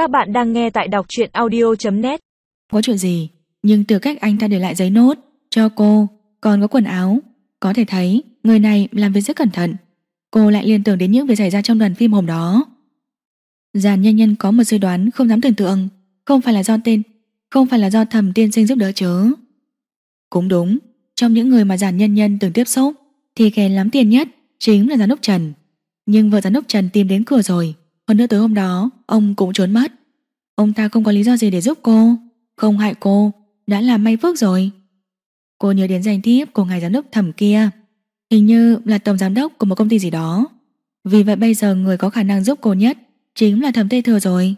Các bạn đang nghe tại đọc truyện audio.net Có chuyện gì? Nhưng từ cách anh ta để lại giấy nốt Cho cô. Còn có quần áo. Có thể thấy, Người này làm việc rất cẩn thận. Cô lại liên tưởng đến những việc xảy ra trong đoàn phim hôm đó. Giàn nhân nhân có một suy đoán không dám tưởng tượng. Không phải là do tên, Không phải là do thầm tiên sinh giúp đỡ chứ. Cũng đúng, Trong những người mà giàn nhân nhân từng tiếp xúc, Thì kẻ lắm tiền nhất Chính là giám đốc Trần. Nhưng vợ giám đốc Trần tìm đến cửa rồi. Hơn nữa tới hôm đó, Ông cũng trốn mất. Ông ta không có lý do gì để giúp cô. Không hại cô, Đã là may phước rồi. Cô nhớ đến danh thiếp của ngài giám đốc thẩm kia. Hình như là tổng giám đốc của một công ty gì đó. Vì vậy bây giờ người có khả năng giúp cô nhất Chính là thẩm tây thừa rồi.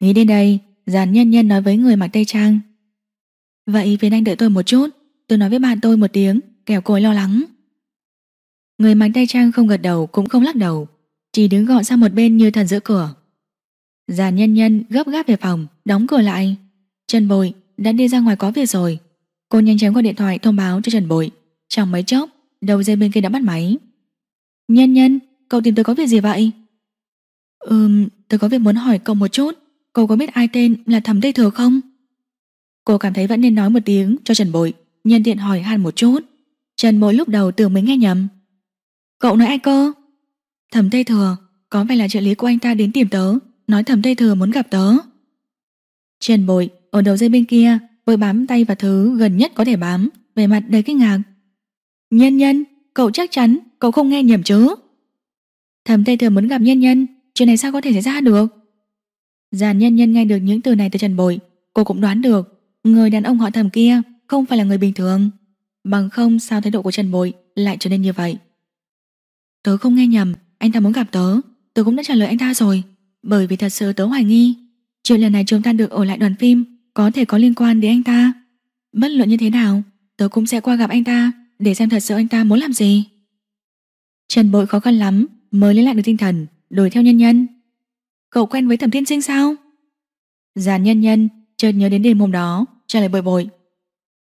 Nghĩ đến đây, Giàn nhân nhân nói với người mặc tây trang. Vậy phiền anh đợi tôi một chút, Tôi nói với bạn tôi một tiếng, Kẻo cô ấy lo lắng. Người mặc tây trang không gật đầu cũng không lắc đầu. Chỉ đứng gọn sang một bên như thần giữa cửa. Già nhân nhân gấp gáp về phòng, Đóng cửa lại. Trần Bội đã đi ra ngoài có việc rồi. Cô nhanh chóng gọi điện thoại thông báo cho Trần Bội. Trong mấy chốc, Đầu dây bên kia đã bắt máy. Nhân nhân, Cậu tìm tôi có việc gì vậy? Ừm, tôi có việc muốn hỏi cậu một chút. Cậu có biết ai tên là Thẩm Tây Thừa không? Cô cảm thấy vẫn nên nói một tiếng cho Trần Bội, Nhân tiện hỏi han một chút. Trần Bội lúc đầu tưởng mình nghe nhầm. Cậu nói ai cơ? Thẩm Tây Thừa Có phải là trợ lý của anh ta đến tìm tớ? Nói Thẩm Tây Thừa muốn gặp tớ. Trần Bội ở đầu dây bên kia Vội bám tay vào thứ gần nhất có thể bám Về mặt đầy kinh ngạc. Nhân nhân, cậu chắc chắn Cậu không nghe nhầm chứ? Thẩm Tây Thừa muốn gặp nhân nhân Chuyện này sao có thể xảy ra được? Giàn nhân nhân nghe được những từ này từ Trần Bội Cô cũng đoán được Người đàn ông họ Thẩm kia không phải là người bình thường. Bằng không sao thái độ của Trần Bội Lại trở nên như vậy? Tớ không nghe nhầm anh ta muốn gặp tớ. Tớ cũng đã trả lời anh ta rồi. Bởi vì thật sự tớ hoài nghi. Chuyện lần này chúng ta được ở lại đoàn phim Có thể có liên quan đến anh ta. Bất luận như thế nào, Tớ cũng sẽ qua gặp anh ta Để xem thật sự anh ta muốn làm gì. Trần Bội khó khăn lắm Mới lấy lại được tinh thần Đổi theo nhân nhân. Cậu quen với thẩm thiên sinh sao? Giàn nhân nhân chợt nhớ đến đêm hôm đó, Trả lời bội bội.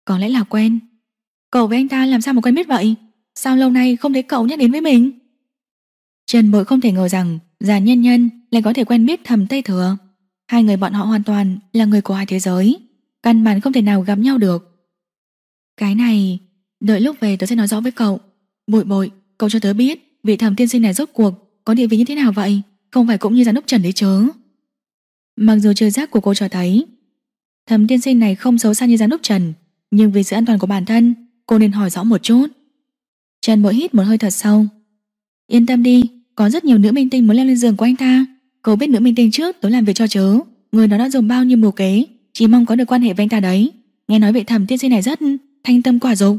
Có lẽ là quen. Cậu với anh ta làm sao mà quen biết vậy? Sao lâu nay không thấy cậu nhắc đến với mình? Trần bội không thể ngờ rằng già nhân nhân lại có thể quen biết thầm Tây Thừa. Hai người bọn họ hoàn toàn Là người của hai thế giới Căn bản không thể nào gặp nhau được. Cái này Đợi lúc về tớ sẽ nói rõ với cậu. Bội bội, cậu cho tớ biết Vị thẩm tiên sinh này rốt cuộc Có địa vị như thế nào vậy? Không phải cũng như giám đốc Trần đấy chứ? Mặc dù trừ giác của cô cho thấy Thẩm tiên sinh này không xấu xa như giám đốc Trần Nhưng vì sự an toàn của bản thân Cô nên hỏi rõ một chút. Trần bội hít một hơi thật sâu. Yên tâm đi, có rất nhiều nữ minh tinh muốn leo lên giường của anh ta. Cậu biết nữ minh tinh trước tối làm việc cho chớ. Người đó đã dùng bao nhiêu mưu kế Chỉ mong có được quan hệ với anh ta đấy. Nghe nói vị thẩm tiên sinh này rất thanh tâm quả dục.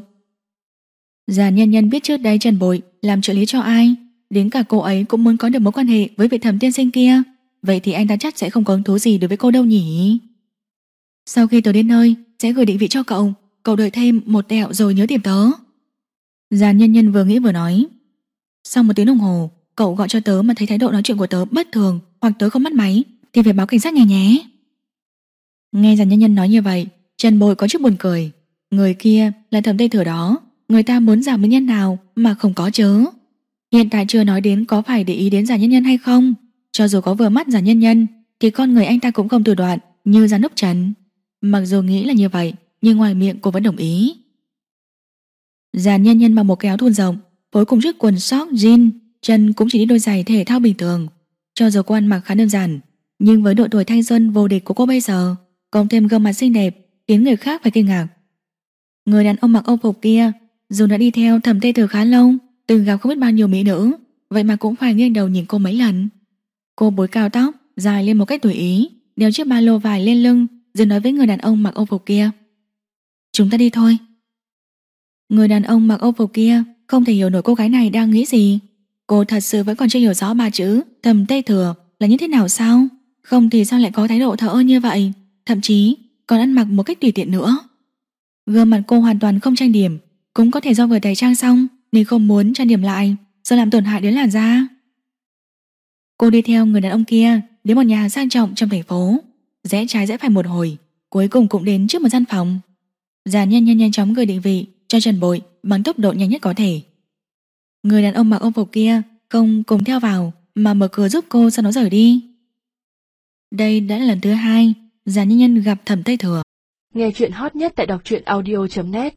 Già nhân nhân biết trước đây Trần Bội Làm trợ lý cho ai Đến cả cô ấy cũng muốn có được mối quan hệ với vị thẩm tiên sinh kia. Vậy thì anh ta chắc sẽ không có hứng thú gì đối với cô đâu nhỉ? Sau khi tôi đến nơi Sẽ gửi định vị cho cậu. Cậu đợi thêm một tẹo rồi nhớ tìm tớ. Già nhân nhân vừa nghĩ vừa nói. Sau một tiếng đồng hồ, Cậu gọi cho tớ mà thấy thái độ nói chuyện của tớ bất thường Hoặc tớ không bắt máy Thì phải báo cảnh sát nghe nhé. Nghe dàn nhân nhân nói như vậy, Trần bồi có chút buồn cười. Người kia là thẩm tây thừa đó. Người ta muốn giả mỹ nhân nào mà không có chớ? Hiện tại chưa nói đến có phải để ý đến giả nhân nhân hay không. Cho dù có vừa mắt giả nhân nhân, Thì con người anh ta cũng không từ đoạn Như giám đốc Trần. Mặc dù nghĩ là như vậy, Nhưng ngoài miệng cô vẫn đồng ý. Giả nhân nhân mặc một kéo thun rộng với cùng chiếc quần sóc, jean, Chân cũng chỉ đi đôi giày thể thao bình thường. Cho dù cô ăn mặc khá đơn giản, Nhưng với độ tuổi thanh xuân vô địch của cô bây giờ, Cộng thêm gương mặt xinh đẹp, Khiến người khác phải kinh ngạc. Người đàn ông mặc âu phục kia, Dù đã đi theo thẩm tê từ khá lâu, Từng gặp không biết bao nhiêu mỹ nữ, Vậy mà cũng phải nghiêng đầu nhìn cô mấy lần. Cô bối cao tóc, Dài lên một cách tùy ý, Đeo chiếc ba lô vải lên lưng, Rồi nói với người đàn ông mặc âu phục kia. Chúng ta đi thôi. Người đàn ông mặc âu phục kia không thể hiểu nổi cô gái này đang nghĩ gì. Cô thật sự vẫn còn chưa hiểu rõ ba chữ Thầm tây thừa, là như thế nào sao? Không thì sao lại có thái độ thở ơ như vậy? Thậm chí, còn ăn mặc một cách tùy tiện nữa. Gương mặt cô hoàn toàn không trang điểm, Cũng có thể do vừa tẩy trang xong Nên không muốn trang điểm lại, Sợ làm tổn hại đến làn da. Cô đi theo người đàn ông kia Đến một nhà hàng sang trọng trong thành phố. Rẽ trái rẽ phải một hồi, Cuối cùng cũng đến trước một gian phòng. Già nhân nhanh nhanh chóng gửi định vị cho Trần Bội bằng tốc độ nhanh nhất có thể. Người đàn ông mặc ông phục kia Không cùng theo vào, Mà mở cửa giúp cô sau đó rời đi. Đây đã là lần thứ hai Giàn nhân nhân gặp thẩm Tây Thừa. Nghe chuyện hot nhất tại đọc truyện audio.net